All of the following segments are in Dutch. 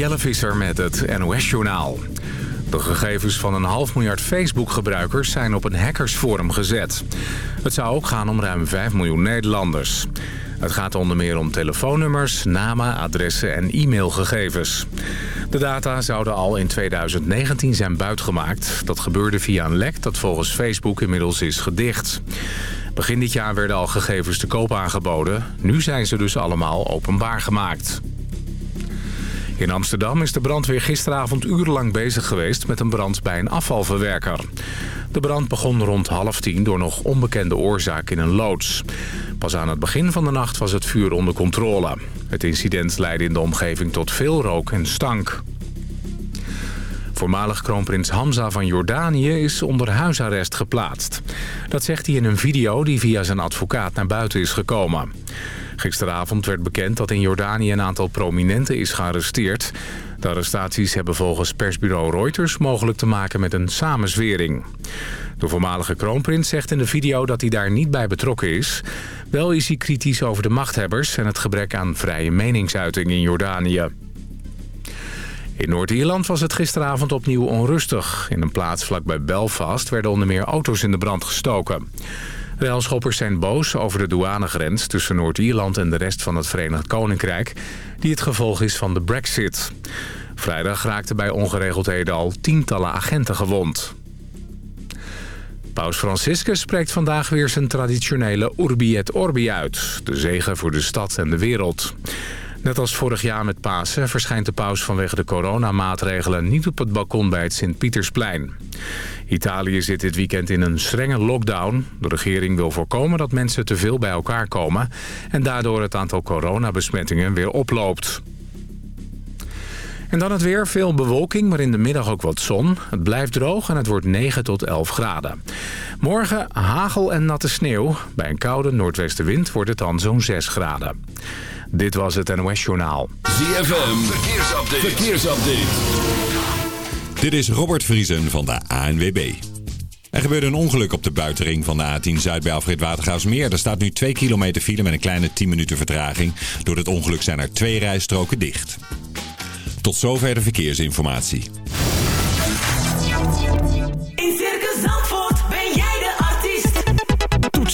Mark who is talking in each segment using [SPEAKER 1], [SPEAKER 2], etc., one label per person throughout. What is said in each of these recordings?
[SPEAKER 1] Jelle Visser met het NOS-journaal. De gegevens van een half miljard Facebook-gebruikers zijn op een hackersforum gezet. Het zou ook gaan om ruim 5 miljoen Nederlanders. Het gaat onder meer om telefoonnummers, namen, adressen en e-mailgegevens. De data zouden al in 2019 zijn buitgemaakt. Dat gebeurde via een lek dat volgens Facebook inmiddels is gedicht. Begin dit jaar werden al gegevens te koop aangeboden. Nu zijn ze dus allemaal openbaar gemaakt. In Amsterdam is de brandweer gisteravond urenlang bezig geweest met een brand bij een afvalverwerker. De brand begon rond half tien door nog onbekende oorzaak in een loods. Pas aan het begin van de nacht was het vuur onder controle. Het incident leidde in de omgeving tot veel rook en stank. Voormalig kroonprins Hamza van Jordanië is onder huisarrest geplaatst. Dat zegt hij in een video die via zijn advocaat naar buiten is gekomen. Gisteravond werd bekend dat in Jordanië een aantal prominenten is gearresteerd. De arrestaties hebben volgens persbureau Reuters mogelijk te maken met een samenzwering. De voormalige kroonprins zegt in de video dat hij daar niet bij betrokken is. Wel is hij kritisch over de machthebbers en het gebrek aan vrije meningsuiting in Jordanië. In Noord-Ierland was het gisteravond opnieuw onrustig. In een plaats vlakbij Belfast werden onder meer auto's in de brand gestoken. Railschoppers zijn boos over de douanegrens tussen Noord-Ierland en de rest van het Verenigd Koninkrijk... die het gevolg is van de brexit. Vrijdag raakten bij ongeregeldheden al tientallen agenten gewond. Paus Franciscus spreekt vandaag weer zijn traditionele Urbi et Orbi uit. De zegen voor de stad en de wereld. Net als vorig jaar met Pasen verschijnt de paus vanwege de coronamaatregelen niet op het balkon bij het Sint-Pietersplein. Italië zit dit weekend in een strenge lockdown. De regering wil voorkomen dat mensen te veel bij elkaar komen en daardoor het aantal coronabesmettingen weer oploopt. En dan het weer. Veel bewolking, maar in de middag ook wat zon. Het blijft droog en het wordt 9 tot 11 graden. Morgen hagel en natte sneeuw. Bij een koude noordwestenwind wordt het dan zo'n 6 graden. Dit was het NOS Journaal.
[SPEAKER 2] ZFM, verkeersupdate. verkeersupdate.
[SPEAKER 3] Dit is Robert Vriesen van de ANWB. Er gebeurde een ongeluk op de buitenring van de A10 Zuid bij Alfred Watergaasmeer. Er staat nu 2 kilometer file met een kleine 10 minuten vertraging. Door dit ongeluk zijn er twee rijstroken dicht. Tot zover de verkeersinformatie.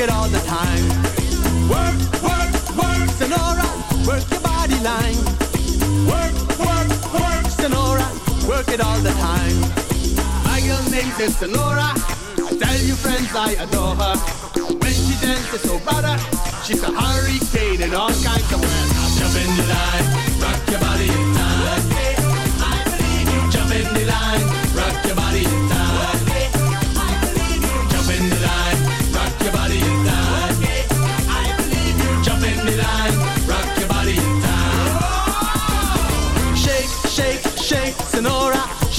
[SPEAKER 4] it all the time. Work, work, work, Sonora, work your body line. Work, work, work, Sonora, work it all the time. My girl name is Sonora. I tell you friends I adore her. When she dances oh, so better, she's a hurricane in all kinds of ways. Jump in the line, rock your body in time.
[SPEAKER 5] I believe you. Jump in the line, rock your body in time.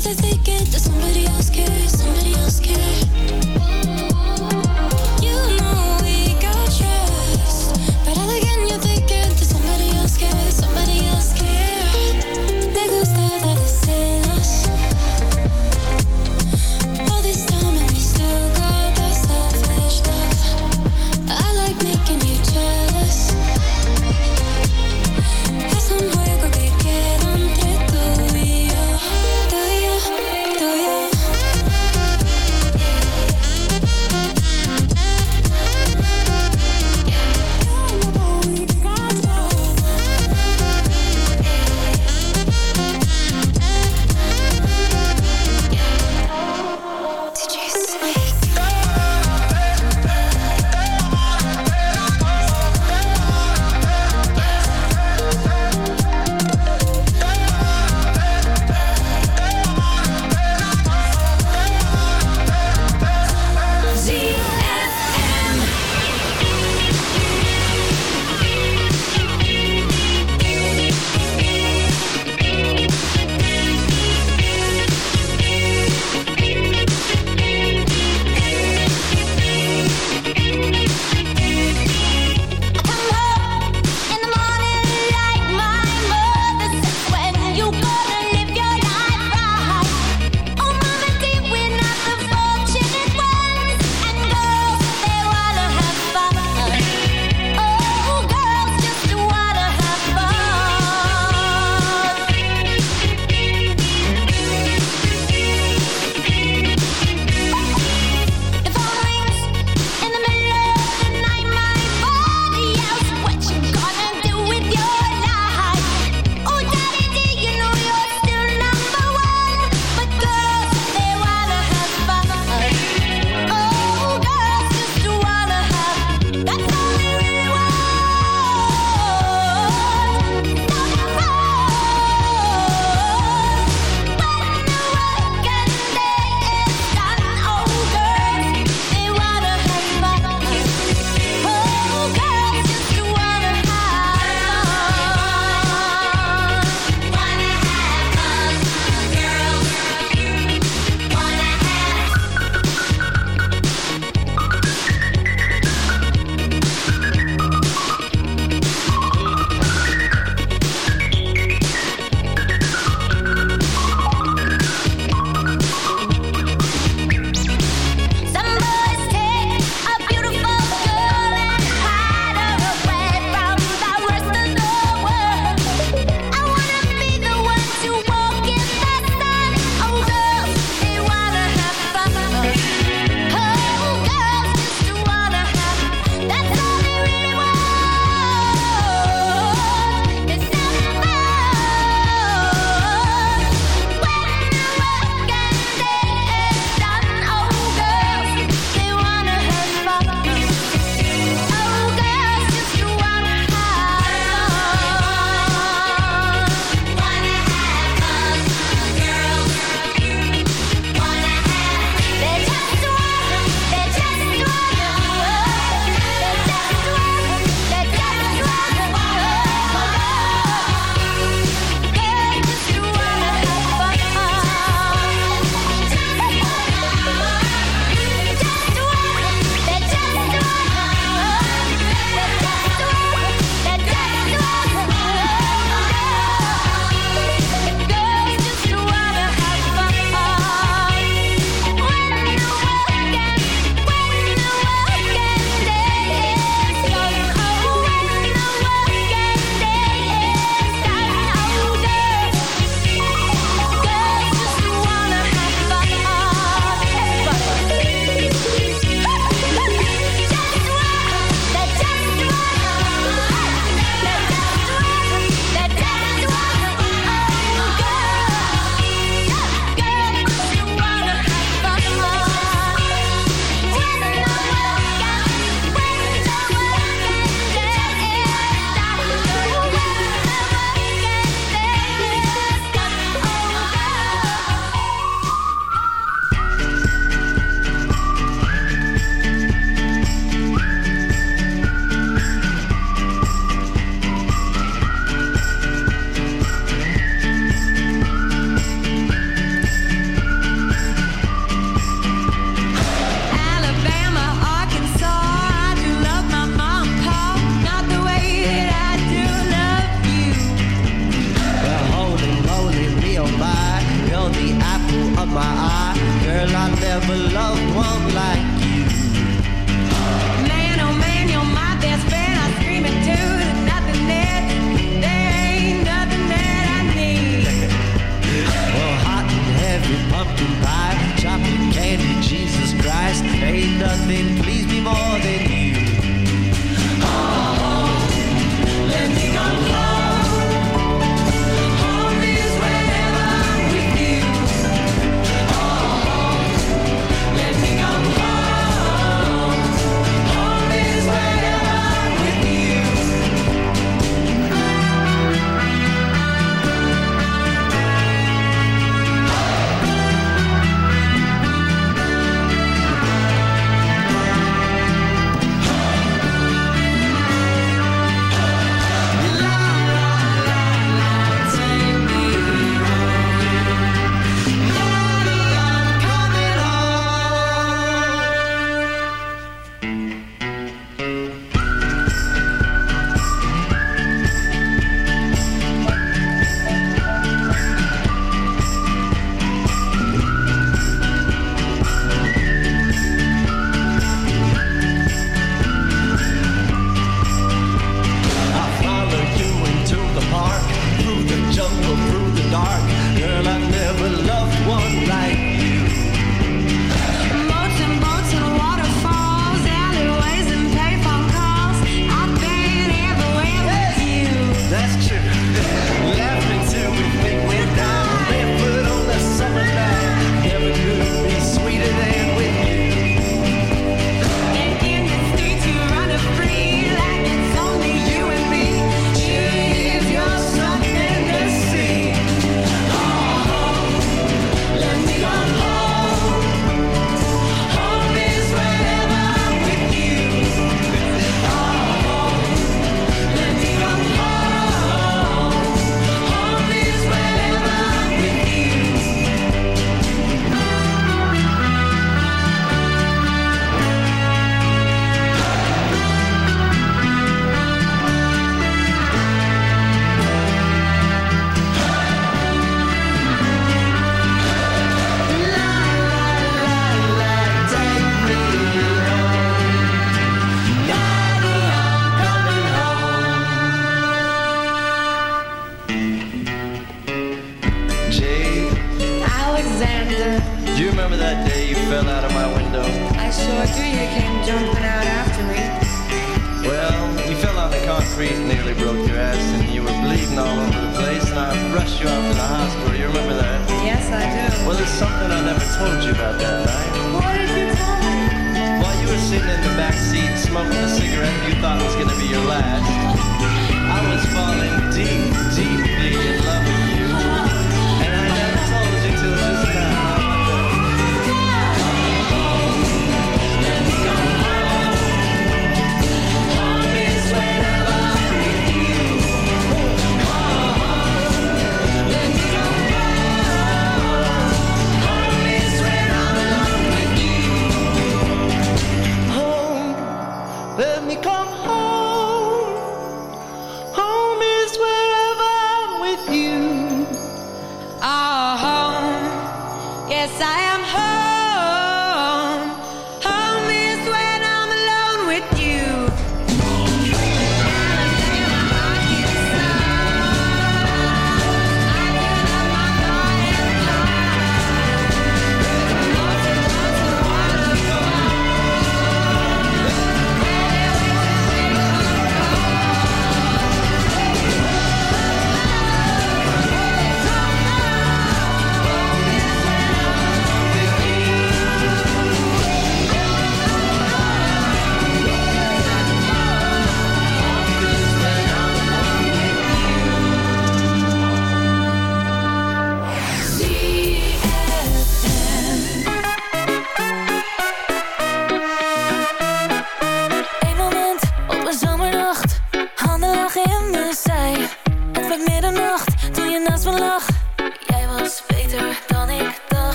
[SPEAKER 5] but they get it.
[SPEAKER 6] Somebody else care? Somebody else care?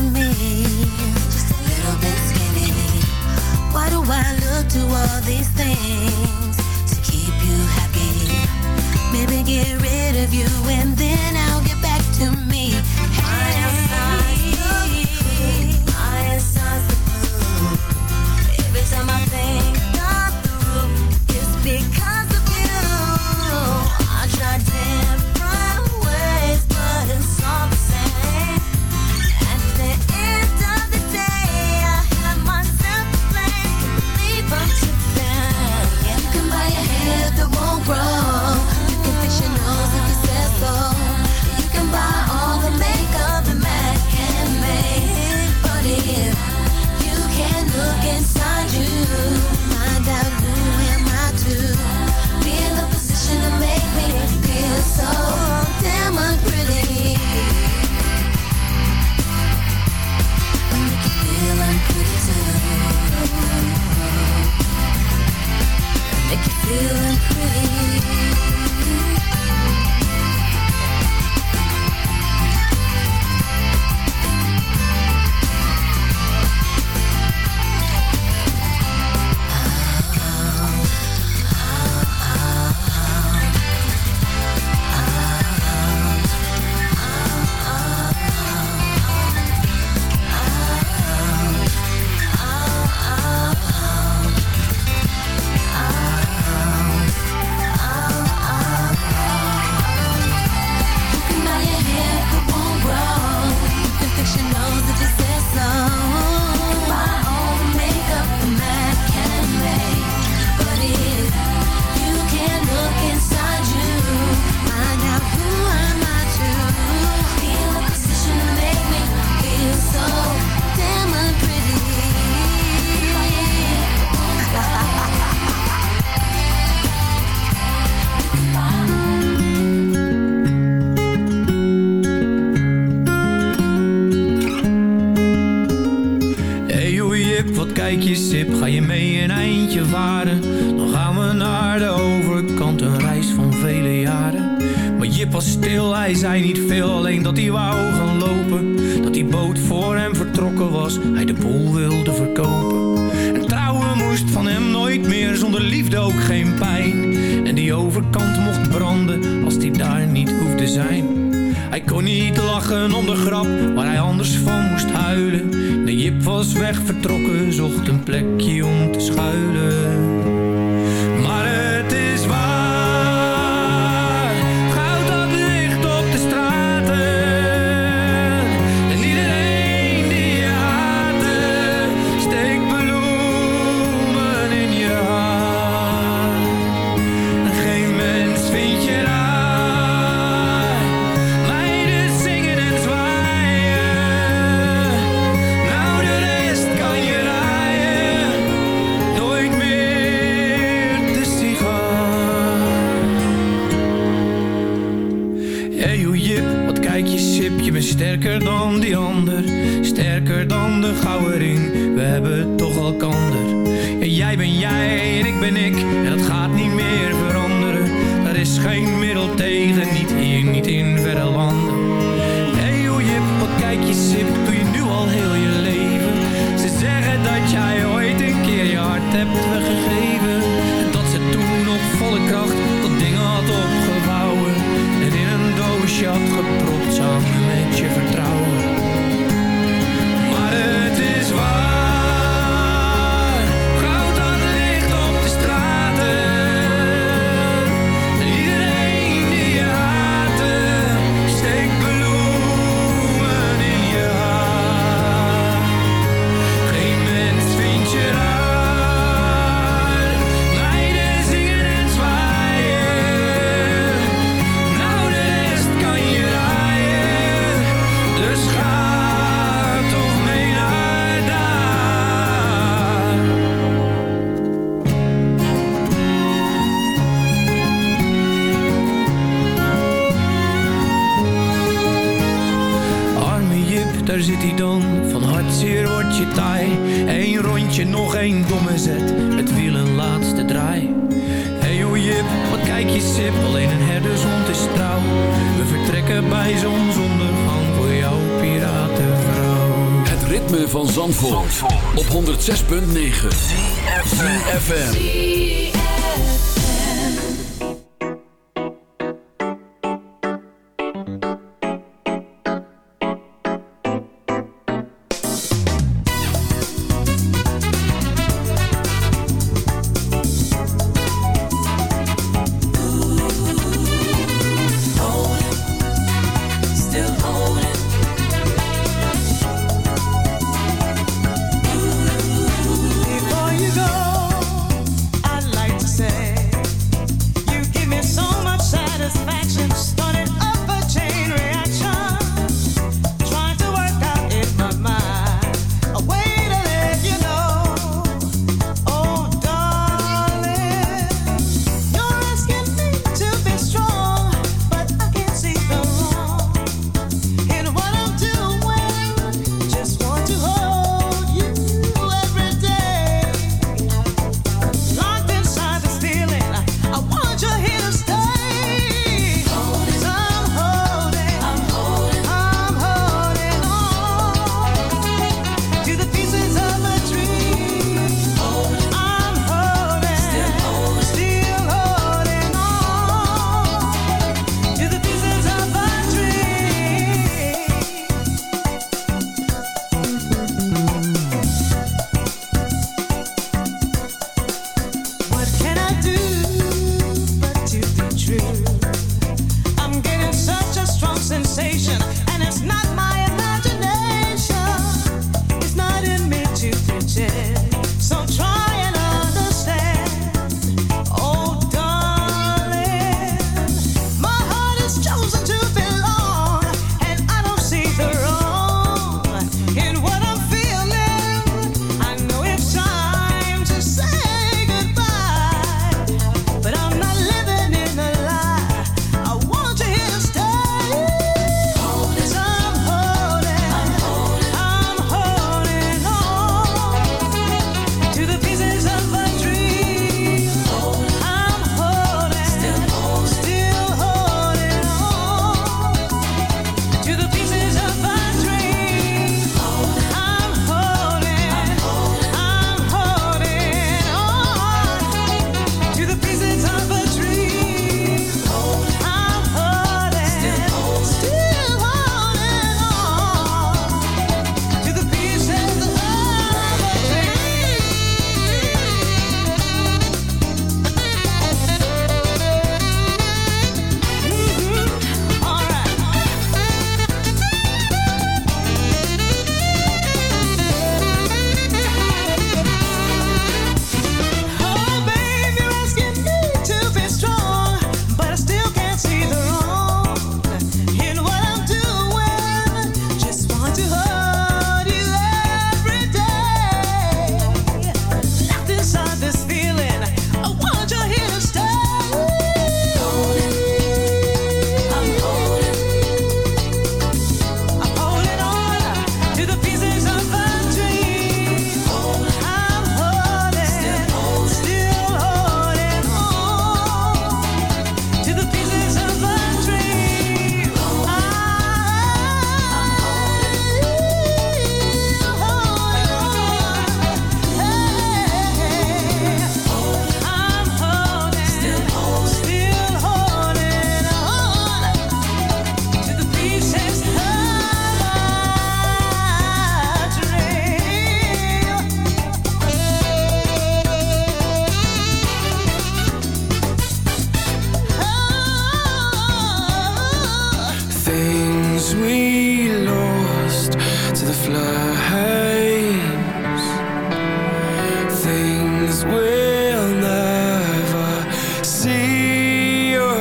[SPEAKER 7] me,
[SPEAKER 8] just a little bit skinny. Why do I look to all these things to keep you happy? Maybe get rid of you and then I'll get back to me.
[SPEAKER 9] Hey.
[SPEAKER 4] Every time I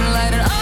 [SPEAKER 8] and light it
[SPEAKER 2] up